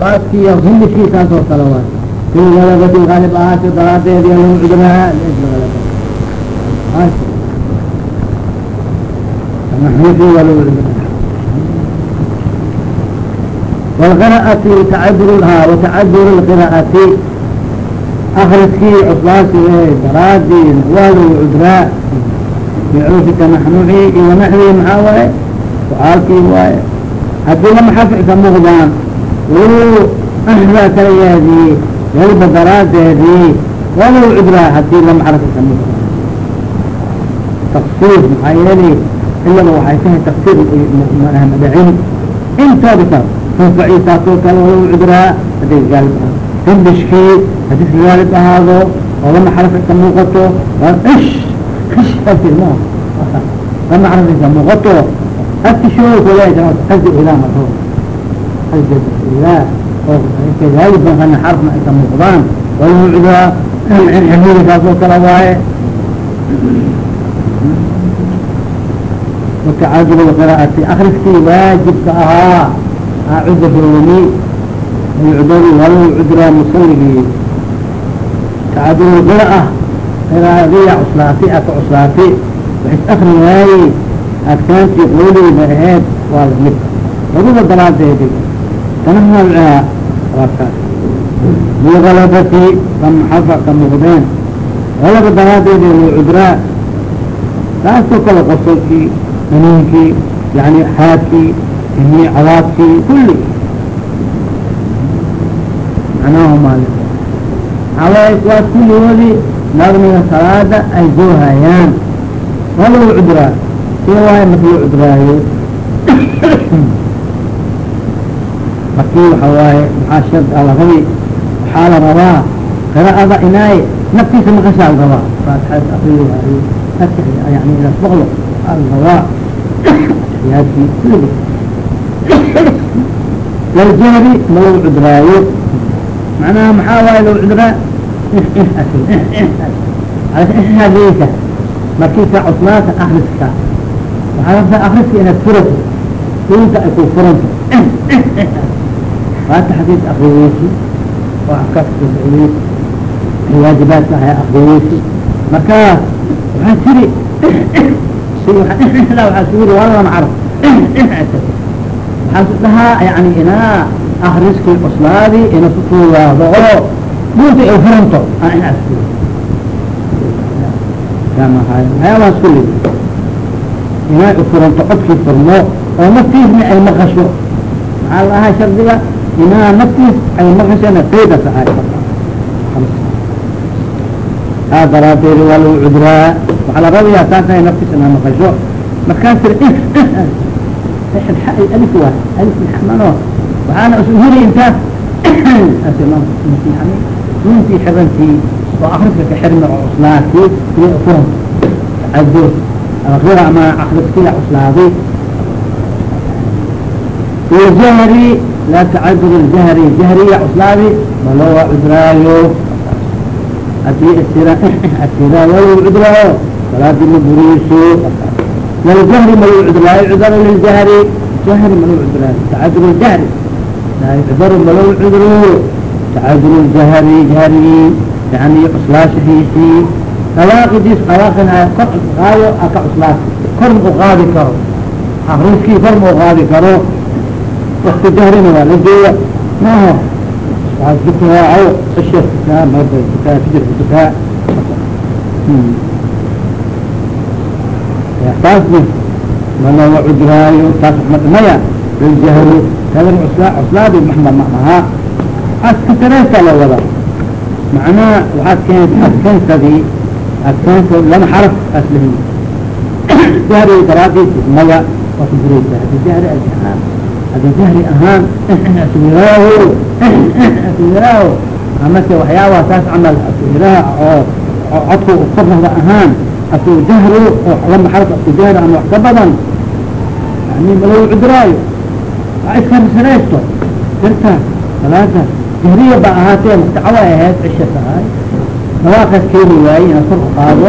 baadki iyo humidkiisaas oo kale waay fi galabati kalib ahaati daraadeed iyo lagu cudurahaa wlqira'ati tacadur ha watacadur lqira'ati akriskii cudbaasi daraadii waa cudraa bicuufi tamaxnuci iyo naxwi maxaa waaye sucaalkii waaye haddii la maxafic waa kala yaadiyey galba daraadeedii walow cudra haddii lama arka kami tafsiir maxaa yeelay ilaba waxay tahay tafsiir manaha madacin intooda ka tunfaci taasoo kale walow cudraa haday gaalib ahaado tandishkii haddii ka gaalib ahaado oo lama xaraka ka muuqato ish ish ma lama xaraka ka muuqato afkishooy kulaay qadi ilaa maroo aalia xarfna ay ka muuqdaan walmucdaa circirkaas oo kala waaye marka caajiba qiraa'ati akriskii waajibka ahaa aa cudadooni yucdad wal cudraa musaligii kacaajibalqiraa qiraadiya cuslaati aa ka cuslaati waxis akri waaye adkaantii qowleyda aheyd waa la mid laguba dalaadeedi tanahal waa kaas bigalabati kamaxafa ka muuqdeen galaba daraadeedi loo cudraa taasoo kale qosolkii maniinkii yani xaadkii ini cadaabkii kulli. Macnaha maali xawaaye kuwaas kulligoodii naqmiga salaada ay goohayaan waa lagu cudraa si waaye marka loo cudraayo marki waxa waaye maxaa shard a ah la rabi waxaa la rabaa qira'ada inaay naftiisa maqashaa la rabaa. Faatixaas akriyo waayo yani inaad boqlo waxaa la rabaa yaadkii kulliga galjaabi ma lagu cudraayo. Macnaha maxaa waaye lagu cudraa? Eh, eh, eh, Hadeysa markiisa cusmaanka akriska waxaa rabtaa akriska inaad furato? Duunta ay ku furanto maanta xadiid akriyeysi oo axkaafta saacideed waajibaadka ahaa akriyeysi markaa waxaa tiri da waaa su yiri waa lama carab waxaasu dhahaa yani inaa akriskii cuslaadi ina ku tuugaado oo dhulka ay furanto aan ina asku waxyaabahaas kulli inaa furanto codkii furmo oo ma fiirni ay maqasho maxaa la ahaa shardiga imaa naftiis ay maqasheen qayda tahay aa daraadeed waa lagu cudraa waxaa la rabayaa taasa ay naftiis inaa maqasho markaas ir waxaana ushuri intaas nuntii xirantii oo akriska ka xirmi oo cuslaatii iyo kuran tacado akrida ama akriskila cuslaaday wajahri laa tacadud jahri jahriya cuslaadi malowa cudraayo haddii atiraayo cudraayo salaadi ma buriso waljahri malu cudraayo cudar liljahri jahri malu cudraayo tacadud ljahri laa yucdaru malu cudro tacadud ljahri jahri yani cuslaashihiisi alaaqidiis alaaqinay kor aayo aka cuslaas kor ma uqaadi karo akriskii kor ma uqaadi karo wakti dahrina waa la jooga. Maaha waaa dukaaco cisha dukaa marba dukaa fijir dukaa taasna hmm. mana wa cuduraayo taas madmaya laljahro hadan cuslaadi maxma ma ahaa la wada. Macnaha waxaad keenta adkeensadii adkeenta lama xaraf aas lahin daraadiis maya waad bureysa hadi dahri aaa haddii jahri ahaan aswiaaho aswiaaho amase waxyaabaha taas camal aswiraha oo codka ka bahda ahaan asu jahro oo lamaxalka asu jahro ama wax ka badan yani malagu cudraayo waa iskarsanaysto sirta salaada jahriya ba ahaatee muxtacawa ahayd cisha tahay dhawaaqaas keeni waaye inaa kor uqaado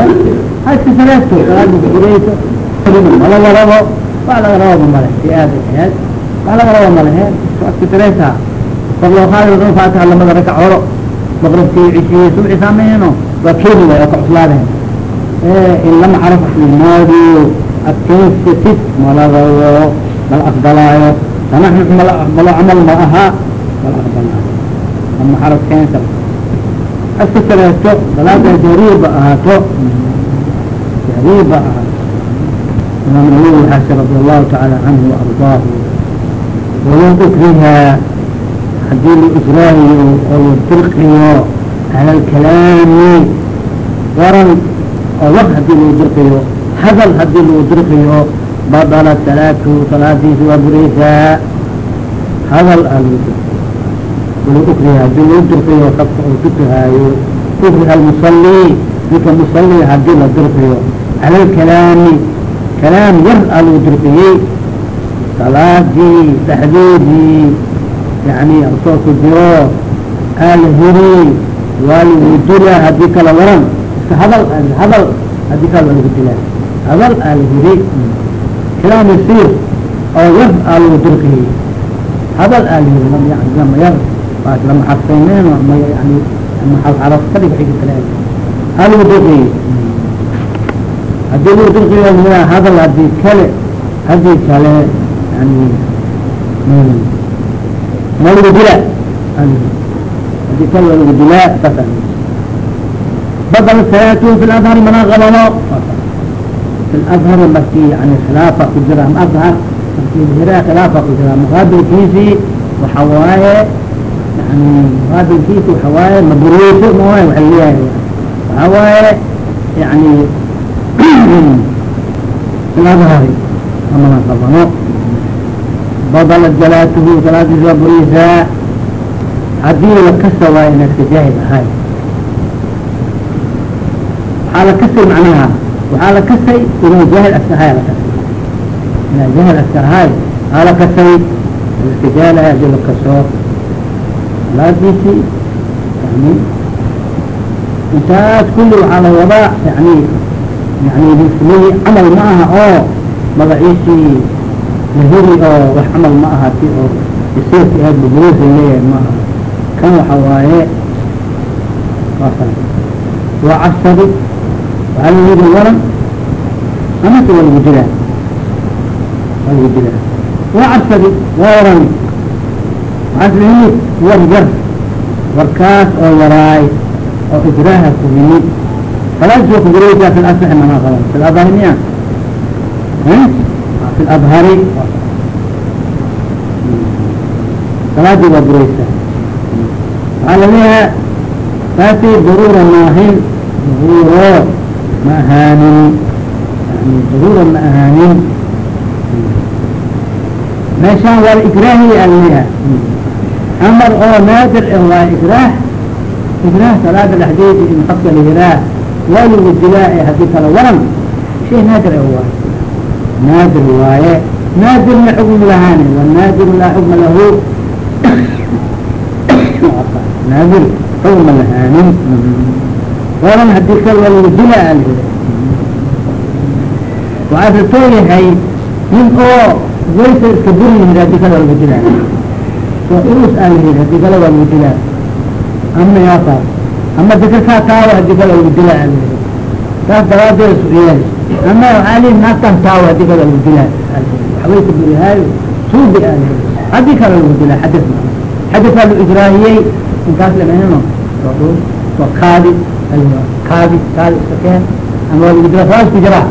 ha iskarsanaysto salaada kujirayso kalima waa laga rababa male si aada ahayd alagarawa malehe itiraysaa kor loo qaadi wado faatixa lamada rakacoolo maqribkii cishiyey subci saameyno waa keeni way oo ka cuslaadeen in lama caraf imaadiyo adkaysasid mala aqbalaayo. Sanax malo camal ma aha mala aqbalaayo lama caraf keensa iska sareesto salaada ahaato. Jariba ahaato. Imaam nawawi xaashe radi allahu tacaala canhu waardaah walow ukriha haddii la israahiyo oo la dirqiyo cala alkalaami waran oo war haddii lagu dirqiyo hadal haddii lagu dirqiyo badala salaatu salaadiisi waa bureysaa hadal aa lagu dirqiyo walow ukriha haddii lagu dirqiyo qofka uu tukahaayo ukriha almusali ninka musali haddii la dirqiyo cala alkalaami kalaam yar aa lagu dirqiyey salaadii dhexdeedii yani asoo ku jiro aala hiri waa lagu dilaa haddii kala waran iska hadal hadal haddii kala waa lagu dilaa hadal aa la hiri kalaam yasiir oo yar aa lagu dirqiyey hadal aa la hiri lama yar baas lama xarfeyneen ma yani ama xaraf ka dhig xigi kale aa lagu dirqiyey haddii lagu dirqiyo hadal haddii kale haddii kale yani ma lagu dila haddii waa lagu dilaa badal salaatu fi ladhari mana qabano fi ladhari marki yani khilaafa ku jira ama adhar marki hira khilaafa ku jira muqaabilkiisi waxa waaye yani muqaabilkiisi waxa waaye mabureyso mawaay waxa leeyahay waxa waaye yani fi ladhari amana qabano badla jalaatuhu salaadiis waa burisaa haddii lakasa waay ina iska jaahil ahay waxaa la kasay macnaha waxaa la kasay inuu jaahil aska ahay la kasay inaa jaahil aska ahay aa la kasay iska jaahil ahay haddii lakaso salaadiisi yani intaas kulli waxaa la wadaa yani yani bismihi camal ma oo magaciisii lahiri oo wax camal ma aha ti oo isiirka aad buburuusa leeyahay ma kan waxa waaye waa waa cabsadi waxaa la yidhi waran amase waa lagu dilaa waa lagu dilaa waa cabsadi waa waran waxaas la yimid war yar. Warkaas oo yaraay oo ijraaha ku yimid salaadis waa kuguraysaa fi lasaxi mana qaban fi ladhari fi ladhari salaadii waa bureysaa waxaa laleeyaha taasi daruura maahin daruuro ma ahaanin yani daruura ma ahaanin meeshaan waa la ikraahiya alaleeyaha amar oo naadir waa ikraah ikraah salaada dhexdeedi in qafka la yiraa waa lagu dilaa ee haddii kala waran shay naadir waaye naadir waaye naadirna xukm lahaani wanaadiru laa xukma lahu naadir xukma lahaanin waran haddii kal dila alii waxaa ratoo yahay nin oo waysa iska burin haddii kale waa lagu dilaa soo urus alii haddii lagu dilaa ama yaasaas ama dikakaa taawa haddii lagu dilaa alii saas daraadeed su'yaal ama waxaa lii naagtan taawa haddii kale waa lagu dilaa waxbayka burihaayo suubi haddii kale lagu dilaa xadis ma xadisaa lu ijraahiyey inkaas lamanino kaadi kaadi kaadi iska keen ama waa lagu dilaa saa isku jiraa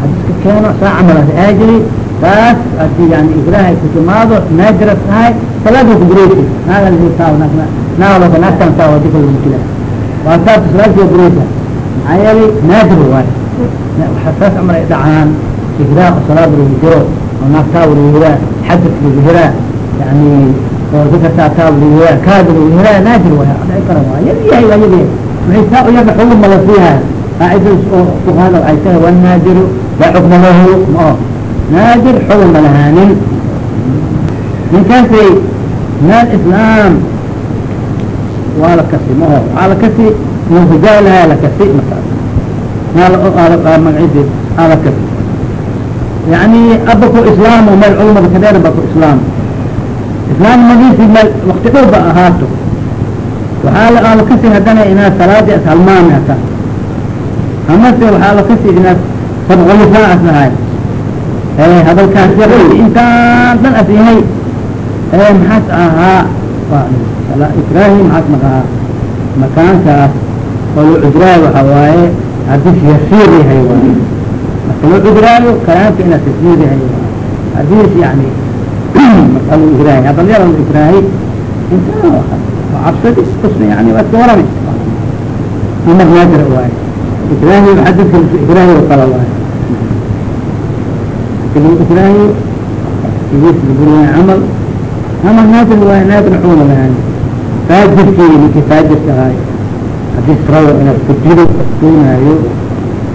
hadi iska keeno saa camalas aajiri taas haddii yani ijraahay ku timaado naadira tahay salaada kubureysa naaga taaw naagaloka naagtan taaw haddii kale lagu dilaa waa saas salaadki waa bureysa maxaa yeelay naadir waay waxaa saas camal ay dhacaan ijraa salaad lagu jiro oo naagtaa lagu hiraa xadis lagu hiraa yani oo dikataa taa lagu hiraa kaadi lagu hiraa naadir waay dhici kara waa yar yahay waa yar yahay maxay saa u yarna xugum mala oo fuqahada waxay tahay wanaadiru laa xukma lahu ma o naadir xugum ma ninkaasay meel islaam waa la kasi ma o waxaa la kasi muhujaalaha la kasi markaas magaciisi ala kasi yani aba ku islaam o meel culamada ka dheer ba ku islaam. Islaamnimadiisi meel wakti dhow ba ahaato waxaa la aala kasi haddana inaad salaadii as hata amase waxaa la kasi inaad sabqolifaa as hadalkaas yar intaan dhan as maxaas ahaa? Ikraahi maxaas maqahaa. Makaankaas oo la waxa waaye hadis yasiir yahay waay marka la cuduraayo kalaamka inaad tasyiir yahay waay hadis yani marka lu ikraahi hadal yar lu ikraahi inta cabsadis usna yani waad ka warami amar naadir waaye ikraahi xadidka ikraahi oo kala waaye ikraahi idis buriya camal amar naadir waaye naadir cuna yani faajirkii ninkii faajirka ahay haddii srawa inaad ku jiro doonaayo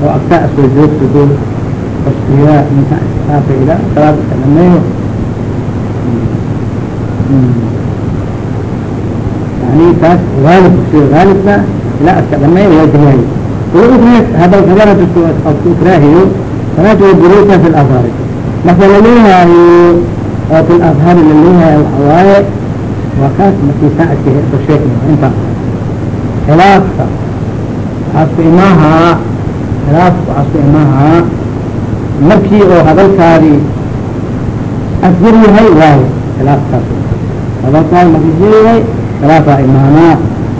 oo agtaa asoo joogsado oskuyaa ninka iskaafa ilaa salaada iska dhameeyo yani taas aalib si aalibka ilaa aska dhameeyo waajibahay ukra hadal dadku asku ikraahiyo salaada waa buruta fi lahari marka laleehaayo oo fi lahari laleehaayo waxa waaye waa kaas markii saacadki ka sheekna inta khilaafka waxaasku imaahaa khilaafka waxaasku imaahaa markii oo hadalkaadii asjir yahay waayo khilaafkaas hadalkaadi markii asjir yahay khilaafaa imaanaa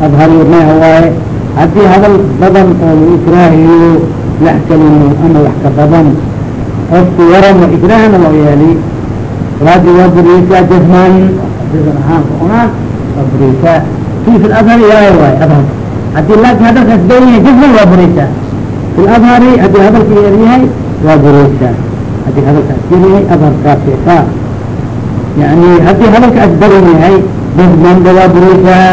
adhari mayha waaye haddii hadal badan oo lagu ikraahiyo lax kalimo ama wax ka badan qofku waramo ikraahna loo yeeli salaadii waa buriyeysaa jasman jazan ahaan kaonaan waa buriyeysaa fi adhari waayo waayo adharka haddii laakin hadalkaas bayn yahay jasman waa bureysaa fi adhari haddii hadalka yar yahay waa bureysaa haddii hadalkaas yar yahay adharkaas ka yani haddii hadalkaas badan yahay jasmanba waa bureysaa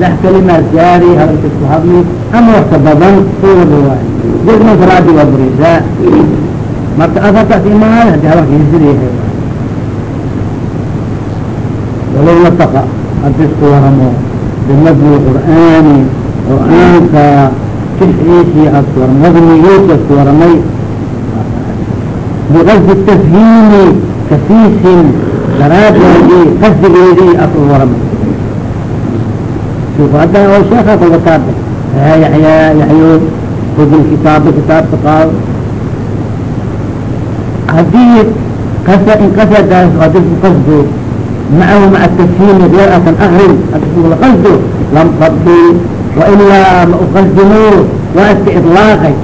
lix kalimaad gaari hadalka isku hadli ama wax ka badan uwada waayo jasman salaadii waa bureysaa marka adharkaas imaay haddii hadalka yasir yahay walow nataqa haddii isku waramo bimadni qur'aani qur'aanka kixiisii asku waram wadnigiisa isku waramay biqasdi tafhiimi kasiisin daraadeedii qasdigeedii asku waramay haddana oo sheeka kalbataada ya yaxya yaxyo hudi kitaaba kitaabka qaado haddii kasa in kasadaas haddii ku qasdo macahu maca tafhiimi qira'atan akrin haddii la qasdo lam tabdil wailaa ma uqasdimo waa iska ilaaqay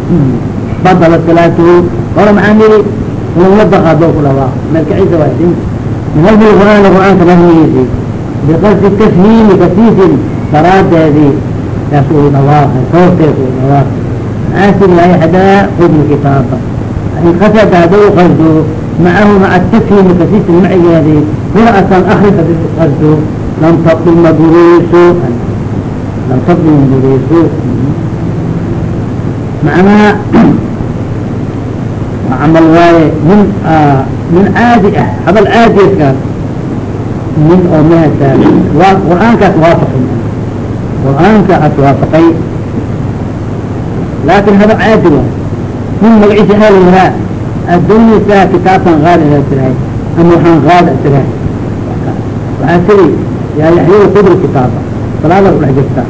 badala salaatuhu hora maxaa niri lagula baqado ku dhawaa malkaciisa waa sin min hadi qur'aan qur'aanka nahmigiisi biqasdi tafhiimi kasiisin daraadeedii taas uu dhawaaqay soortees uu dhawaaqay maasir laa yaxdaa hudni kitaaba in qasada haddii u qasdo macahu akrin haddii u qasdo lam tabdil maduriiso lam tabdil maduriiso macnaha camal waaye min min caadi ah hadal caadiskaas min oo mehasa waa qur'aankaas waafaqay qur'aanka as waafaqay laakin hadal caadi waay min magaciisa aa la yihaa addoonaysaa kitaabkan qaada aa tirahay ama waxaan tirahay waxaa tiri yaa yaxyada kudri kitaaba salaada ku dhex jirta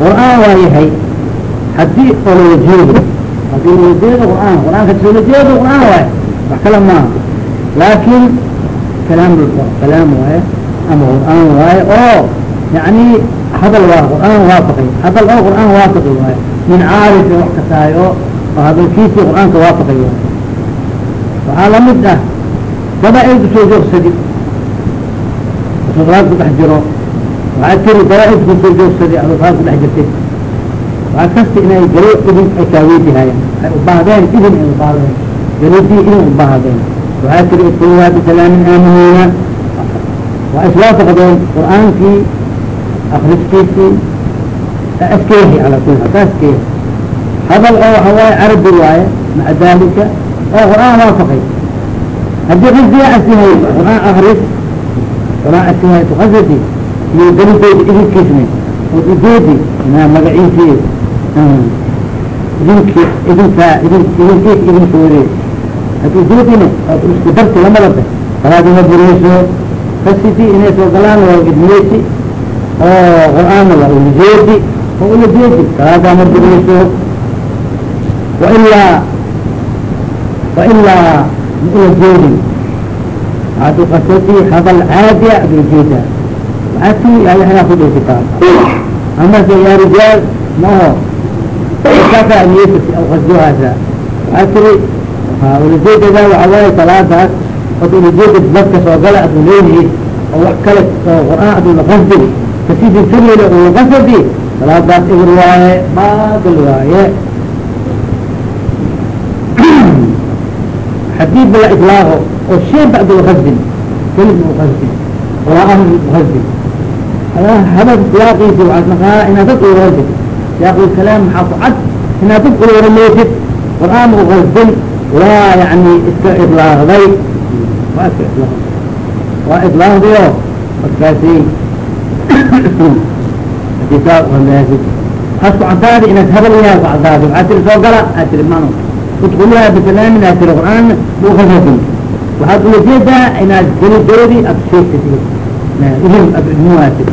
qur'aan waa yahay haddii oo lala jeedo haddii lala jeedo qur'aan qur'aanka lala jeedo qur'aan waaye wax kale maaha laakin kalaam kalaam waaye ama qur'aan waaye oo yani hadal waa qur'aan waafaqay hadal oo qur'aan waafaqi waaye min caarif wax kasaay oo hadalkiisii qur'aanka waafaqay waaye waxaa la mid ah dabaa-id ku soo joogsadi asoo salaad ku dhex jiro. Waxaad tiri dabaa-id ku soo joogsadi adoo salaad ku dhex jirtid waxaad kasta inay galo idin ay kaaweydihaayan ay ubaahdeen idin ay ubaahdeen galodii idin ubaahdeen waxaad tiri udkuluhaa bisalaamin aaminiina. Waa iswaafaqdeen qur'aankii akriskiisii askeehi ala kuli askeehi hadal oo waxa waaye carabi waaye maca dalika oo qur'aan waafaqay haddii qasdiga asihay qur'aan akris qur'aan asihay tukasadi iyo dalideedi idinkiisni oo ujeedi inaa magaciisii idinki idinka idin idinkiis idinkoodi had ujeedina ood isku darti lamadaba salaadi ma bureyso kasidi inay soo galaan waa idmiyeysi oo qur'aanna waa ulajeedi oo ulajeedi salaadaa ma bureyso. Wailaa wailaa ma ulajeedin waxaad ukasadi hadal caadiya ad u jeedaa waxaa ti ayayaa ku dhii kitaab amase yaa rijaal maho kaka niyesati aw qasdohaasa waxaa tiri ulajeedada waxaa waaye salaadaas od ulajeeda dadka soo gala adu leeyihi oo wax kale oo qur'aan adu laqasdi kasidi keliya u laqasadi salaadaas ibr waaye baadil waaye haddii bala iطlaaqo oo shay bacd lqasdin kelim uqasdin quraan uqasdin hadal siyaaqiisi waxaad naqaa inaad dad uqasdin siyaaq kalaam maxaa ku cad inaad dad uwaramaysid qur'aan uqasdin waa yani iska idlaaqday waa iska idlaaq waa idlaaqdiyo markaasi haddii saa uhamaasid waxaad ku inaad hadal yahay ku cadaadi waxaa tiri soo gala aad tiri mano udkuluha bisalaamin aad tiri qur'aan waxaad ulajeedaa inaad gelidoodi ad sheegtid ihim ad idmuwaatid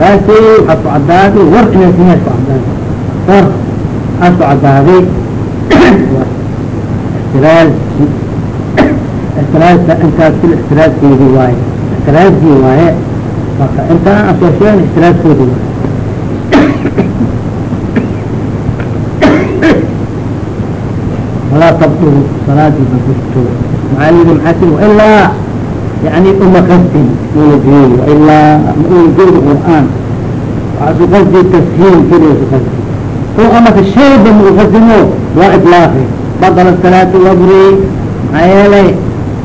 taasi waxaad ku cadaaday war inaad simaad ku cadaaday war aad ku cadaaday ixtiraaz ixtiraazka intaas kul ixtiraazkeedi waaye ixtiraazkii waaye marka intaan asoo sheegn waaye walaa tabdulu salaadii baburto maxaa yidi maxaa tiri wailaa yani uma qasdin ulajeedi wailaa ulajeedi qur'aan. Waxaa su qasdi tashiin keliya su qasdi oo amaka shayba mau qasdimo waa idlaaqi badala salaatu wabri maxaa yeelay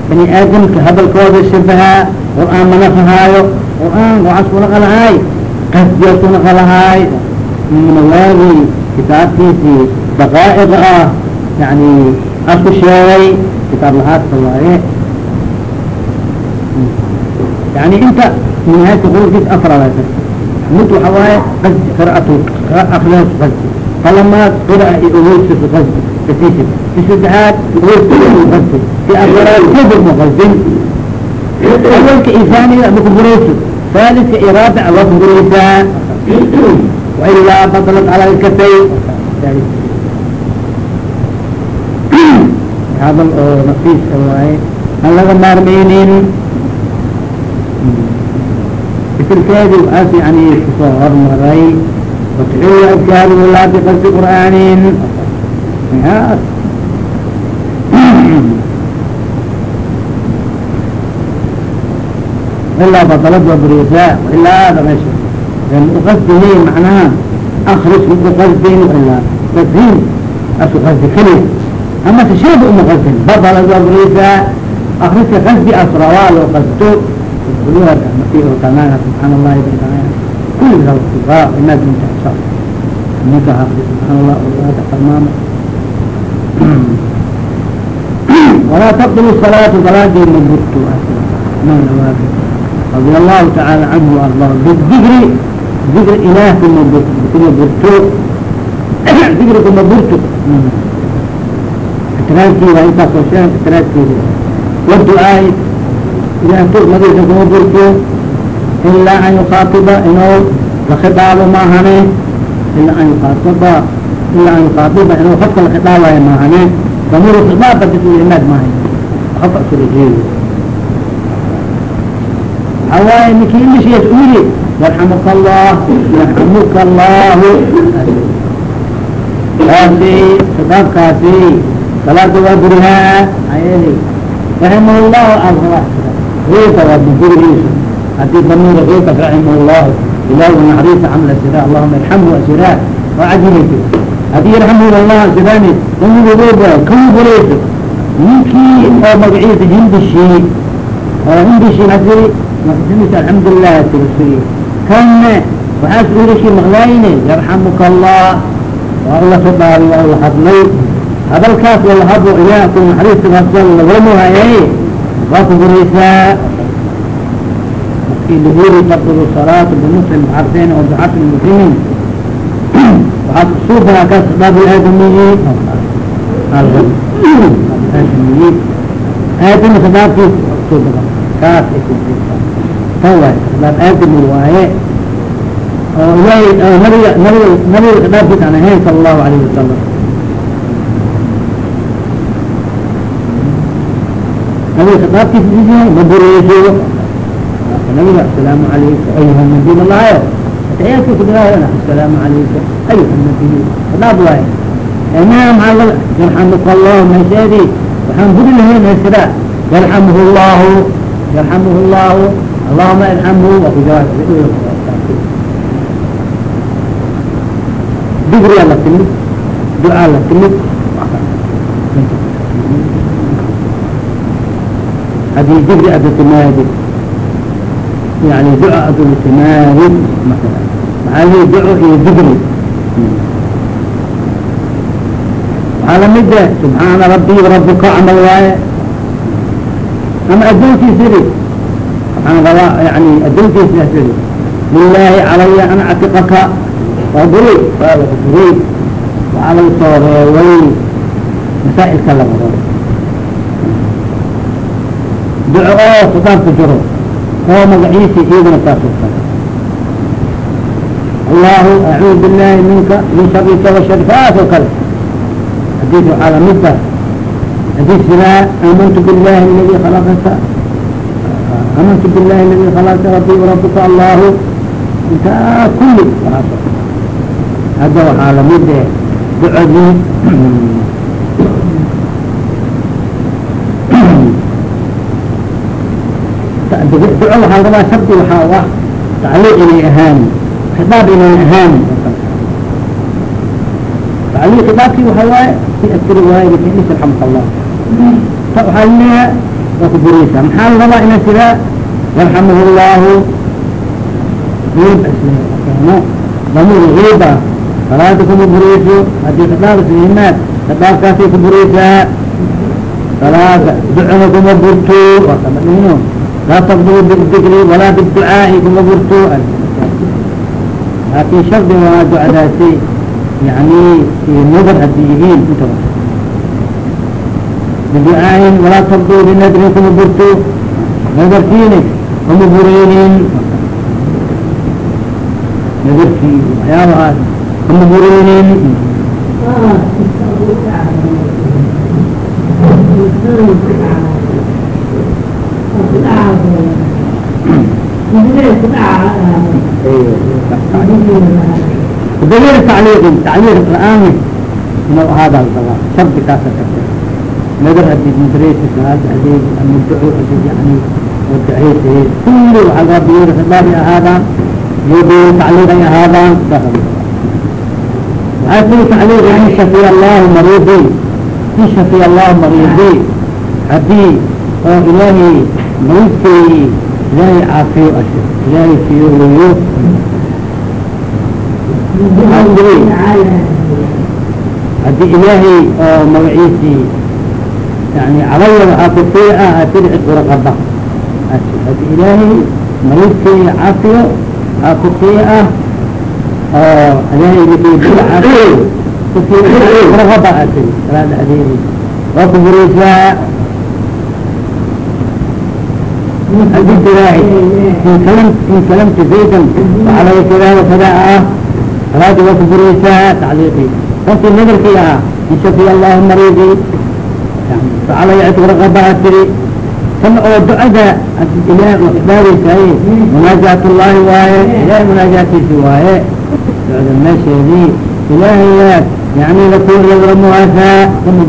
bani aadamka hadalkooda shabahaa qur'aan ma naqahaayo qur'aan waxaas ku naqalahaay qasdiyaas ku naqalahaay nawaagi kitaabkiisii daqaa'iqa ah yani aan ku sheegay kitaab lahaadka waaye yani inta nihaayka qulkiis afrad mid waxa waaye qad qiraat akridas qad falamaa qira'a i ogeysis qad kasiisid si saddexaad ogeysis qad si afraad kadib maqadin awalka iyo haaniga ma kumburayso haliska iyo raabica waa kumburaysaa wailaa badalat ala lkatay hadal oo nafiis waaye aan laga maarmaynin fikirkeedi waxaas yani ku soo hormaray watxil adkaaru laa biqasdi qur'aanin ilaa badalad waa burisaa ilaa ada meesha uqasdihi macnaha akris uqasdin ilaa qasdin asu qasdi keliya ama se shayba uma qasdin babal aguagulaysaa akriska qasdi as rawaa loo qasto salaadii waa intaas oo sheeg salaadkeedi waducaai ilaah tugmadiisa kuma burtiyo ilaa an yukaatiba inuu la khidaabo maahane ilaa an yukaatiba ilaa an yukaatiba inuu qofka la khidaabayo maahane amuru khidaaba bislimaad maahay qofka isulejeeyo waxaa waaye ninkii ilishiis uyiri yarxamuka allah yarxamuka allahu taasi khidaabkaasi salaada waa burihaa raximah llahu ala riita waa bidirihiisu haddii damiir riita raximah llahu ilaah naxariisa camla sira allahuma irxamhu asiraa waa cajilaysa haddii yarxamhu allah asiraani umigooba kawgulaysa ninkii oo magaciisa hindishii oo hindishin haddii maqdimiisa alxamdulilah tirsi. Kanne waxaas ulishi maqlaayne yarxamuka allah waa ula soo dhaari waa ula hadlay hadalkaas walahabo ilaahku naxariistaas lagula muhayay waa ku guraysaa markii lahuri taqbulu salaata bimuslim cabdeen oo bicabdi muslimiin waxaad kusuubaraa kaas dhaab aadamiyi aadamiyi aadami sadaabkiis kusuubara kaas tan waay dhaab aadami waaye oo ilahay nabiga nabiga dhaabkiis ahayn sala allahu alayhi wasalam nabiga khilaafkiisa diiyahay ma bureyso nabiga asalaamu alayka ayuha nabiy malahayo atayaadka kudilaayo asalaamu alayka ayuha nabiy ena maxaa la yarxamuka allahu meesheedii waxaan guri lahayn heesira yarxamuhu llahu yarxamuhu llahu allahuma irxamhu waa digriyaa la timid ducaa la timid haddii digri ada timaadid yani duca adu timaadid masala maxaa lii duco iyo digri waxaa la mid e subxaana rabbi rabuka camal waaye ama addoonkiisa iri waxaan rabaa yani addoonkiisa iri lilaahi calaya an actiqaka waa buri waa buri waxaa lagu soo reeway masaa'ilka laga rabo duco kitaab ku jiro oo magaciisi iyadana kale allahu acuudu billahi minka min sharika wa shari saas oo kale xadiis waxaa la mid ah xadiisnaa amantu billahi aladi khalaqaka amantu billahi aladi khalaqaka rabbi warabuka allahu intaa kulli waaso hadda waxaa la mid ducadii duco waxaa rabaa shardi waxaa ah tacliiq inay ahaan khidaab inay ahaan tacliiq khidaabkii waxaa waaye fi askari waaye bifilis alxamka allah waxaa laleeyaha waa ku bureysaa maxaa la rabaa ina sidaa yarxamuhu llahu keeno damir hiiba salaada kuma bureyso haddii khidaab islimaad khidaabkaasay ku bureysaa salaada ducona kuma burto waa kamadhino laa taqduu bidikri walaa biducaa'i kuma burto laakin shardi waa ducadaasi yani nadar haddii yihiin intaba biducaain walaa taqduu binadrin kuma burto nadarkiini kuma bureynin nadarkii waxyaabahaas kuma bureynin la'aan inuu ahaada rabaa shardi kaasa karta nadar haddii madrasa salaada adeeg ama duco haddii yani wadaceysa kulli waxaa laga biyir khidaabi ahaadaan iyo biyir tacliiq ay ahaadaan waxaa kuli tacliiq in shafiya allahu mariidi in shafiya allahu mariidi haddii oo ilaahay caafiyo asho ilaahay siyo weyo haddii ilaahay oo magaciisii yani calaya waxaa kufii ah atidcid uraqaba haddii ilaahay maridkeyi caafiyo waxaa kufii ah oo ilaahay nikii bila caafiyo kufii uraqaba atiri salaa dhexdeedi waa ku bureysaa haddii tiraahi in kalam in kalamta zaydan waxaa laga tiraahda kadaa ah salaada waa ku bureysaa tacliiqi qofkii nadarkii ahaa in shafiya allahu mariidi facala yactiq raqabaa tiri kan oo ducada ilaah oo xibaadeysaye munaajaat ullahi waaye ilahay munaajaatiisi waaye ducada meesheedii ilaahayaad yani lakuun lagala muwaasaa kama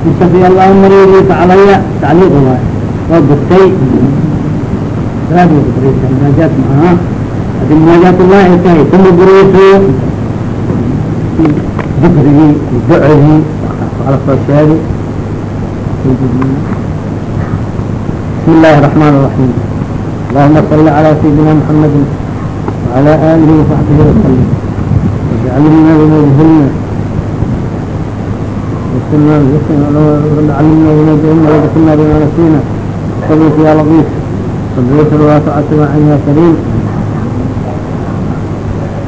bureyso ama bani aadam in shafiya allahu mariidi facalaya tacliiq waaye waa burtay salaada waa ku bureysaa munaajaat ma aha hadii munaajaat ullahi ay tahay kama bureyso dikrigii ducadii ala soo sheegi bismi illahi الرحman الرaحيم اللهma صل عlى سيدina محamد وعlى آliه وصaحبه وسلم وجعلنا بمجهلنا علمنا بمجهلنا وذكرنا بما نسينا صليت يا لطيف صليت الواسعة وعنها سليم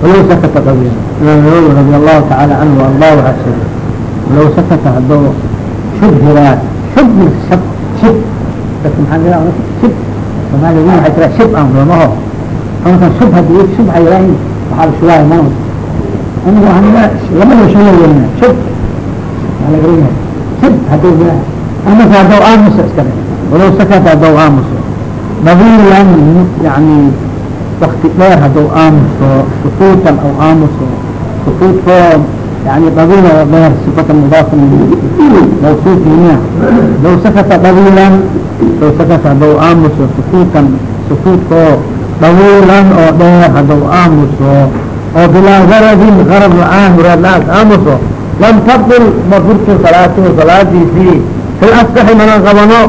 ولو سكت قبيل imaam nawowi radi allahu tacaala canhu ardaa waxaa sheegay walow sakata hadduu shubhiraa shub shab shib dadka maxaa la shib soomaaliya waxay tiraa shib aan lamaho amarkan shub hadii shub waxay yidhahin waxaa la shubaaya ma anigu waxaan lamada shuba weyna shub amase hadduu aamuso iska walow sakata hadduu aamuso dawiilan yani wakti dheer hadduu aamuso sukuutan aw aamuso sukuutkoo yani oo dheer sifatan mudaafan mawsuuf yimiya low sakata dawiilan low sakata oo dheer hadduu aamuso oo bilaa garadin garad la'aan muraad la'aan aamuso lam ma burto salaatuhu salaadiisii fi lasaxi mana qabano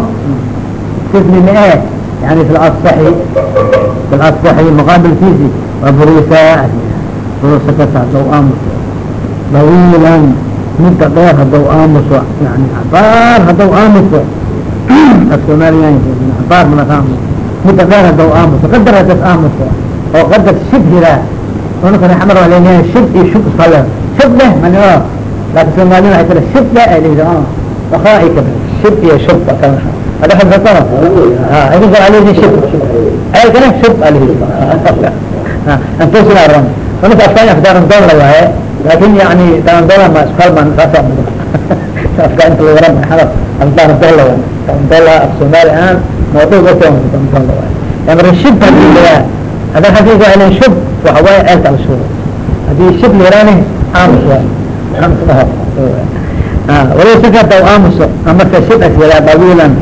sifni ma eh yani fi lasaxi fi lasaxi muqaabilkiisi waa low sakata hadduu aamuso dawiilan midda dheer hadduu aamuso yani cabaar hadduu aamuso asoomaaliyan cabaar mana aamuso midda dheer hadduu aamuso qadar hadas aamuso oo qadar shib hiraa unakana xamar waa leeyahay shib iyo shub iskale shib leh mani laakiin somaali waay kale shib ay aaa shib iyo shub ada hadasatana alii shib ayal kale shub alihi antusina aran manus afgani afgaanan dola waaye laakiin yani daanan dola ma iskalman saasa afgaanta lawaran xalas afgaanan dola waaye dola af somaali aan mawdu daanan dola waaye yamrin shib haddii laa hadan haddii alin shub waxa waaye ceelka alshuur haddii shib lirani aamus waaye walow saka daw aamuso ama ka shidhas yaraa bawiilan